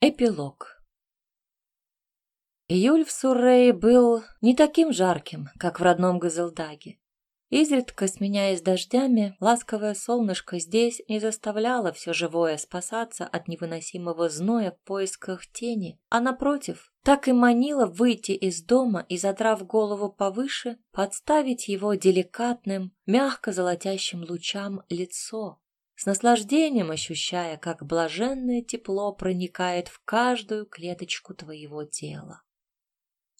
Эпилог Июль в Суррее был не таким жарким, как в родном Газелдаге. Изредка сменяясь дождями, ласковое солнышко здесь не заставляло все живое спасаться от невыносимого зноя в поисках тени, а напротив, так и манило выйти из дома и, задрав голову повыше, подставить его деликатным, мягко золотящим лучам лицо, с наслаждением ощущая, как блаженное тепло проникает в каждую клеточку твоего тела.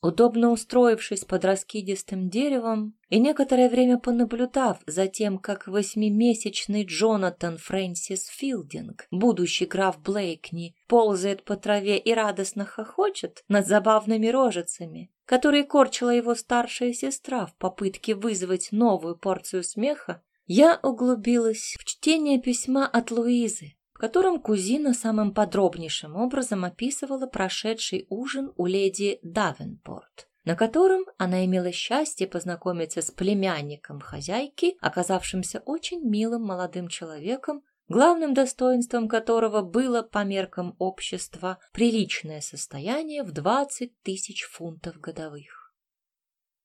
Удобно устроившись под раскидистым деревом и некоторое время понаблюдав за тем, как восьмимесячный Джонатан Фрэнсис Филдинг, будущий граф Блейкни, ползает по траве и радостно хохочет над забавными рожицами, которые корчила его старшая сестра в попытке вызвать новую порцию смеха, я углубилась в чтение письма от Луизы, в котором кузина самым подробнейшим образом описывала прошедший ужин у леди Давенпорт, на котором она имела счастье познакомиться с племянником хозяйки, оказавшимся очень милым молодым человеком, главным достоинством которого было по меркам общества приличное состояние в 20 тысяч фунтов годовых.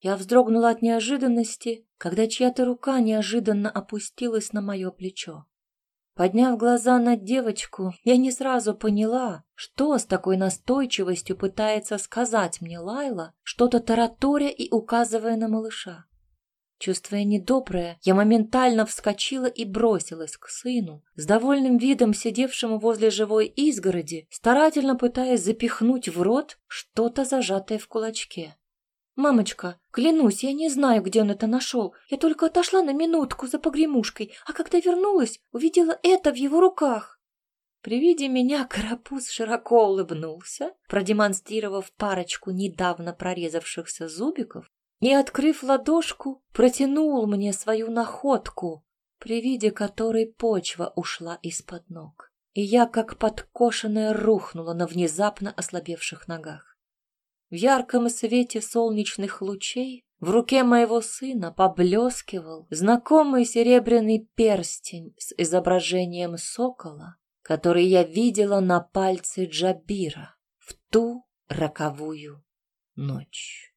Я вздрогнула от неожиданности, когда чья-то рука неожиданно опустилась на мое плечо. Подняв глаза на девочку, я не сразу поняла, что с такой настойчивостью пытается сказать мне Лайла, что-то тараторя и указывая на малыша. Чувствуя недоброе, я моментально вскочила и бросилась к сыну, с довольным видом сидевшему возле живой изгороди, старательно пытаясь запихнуть в рот что-то зажатое в кулачке. «Мамочка, клянусь, я не знаю, где он это нашел. Я только отошла на минутку за погремушкой, а когда вернулась, увидела это в его руках». При виде меня карапуз широко улыбнулся, продемонстрировав парочку недавно прорезавшихся зубиков, и, открыв ладошку, протянул мне свою находку, при виде которой почва ушла из-под ног, и я, как подкошенная, рухнула на внезапно ослабевших ногах. В ярком свете солнечных лучей в руке моего сына поблескивал знакомый серебряный перстень с изображением сокола, который я видела на пальце Джабира в ту роковую ночь.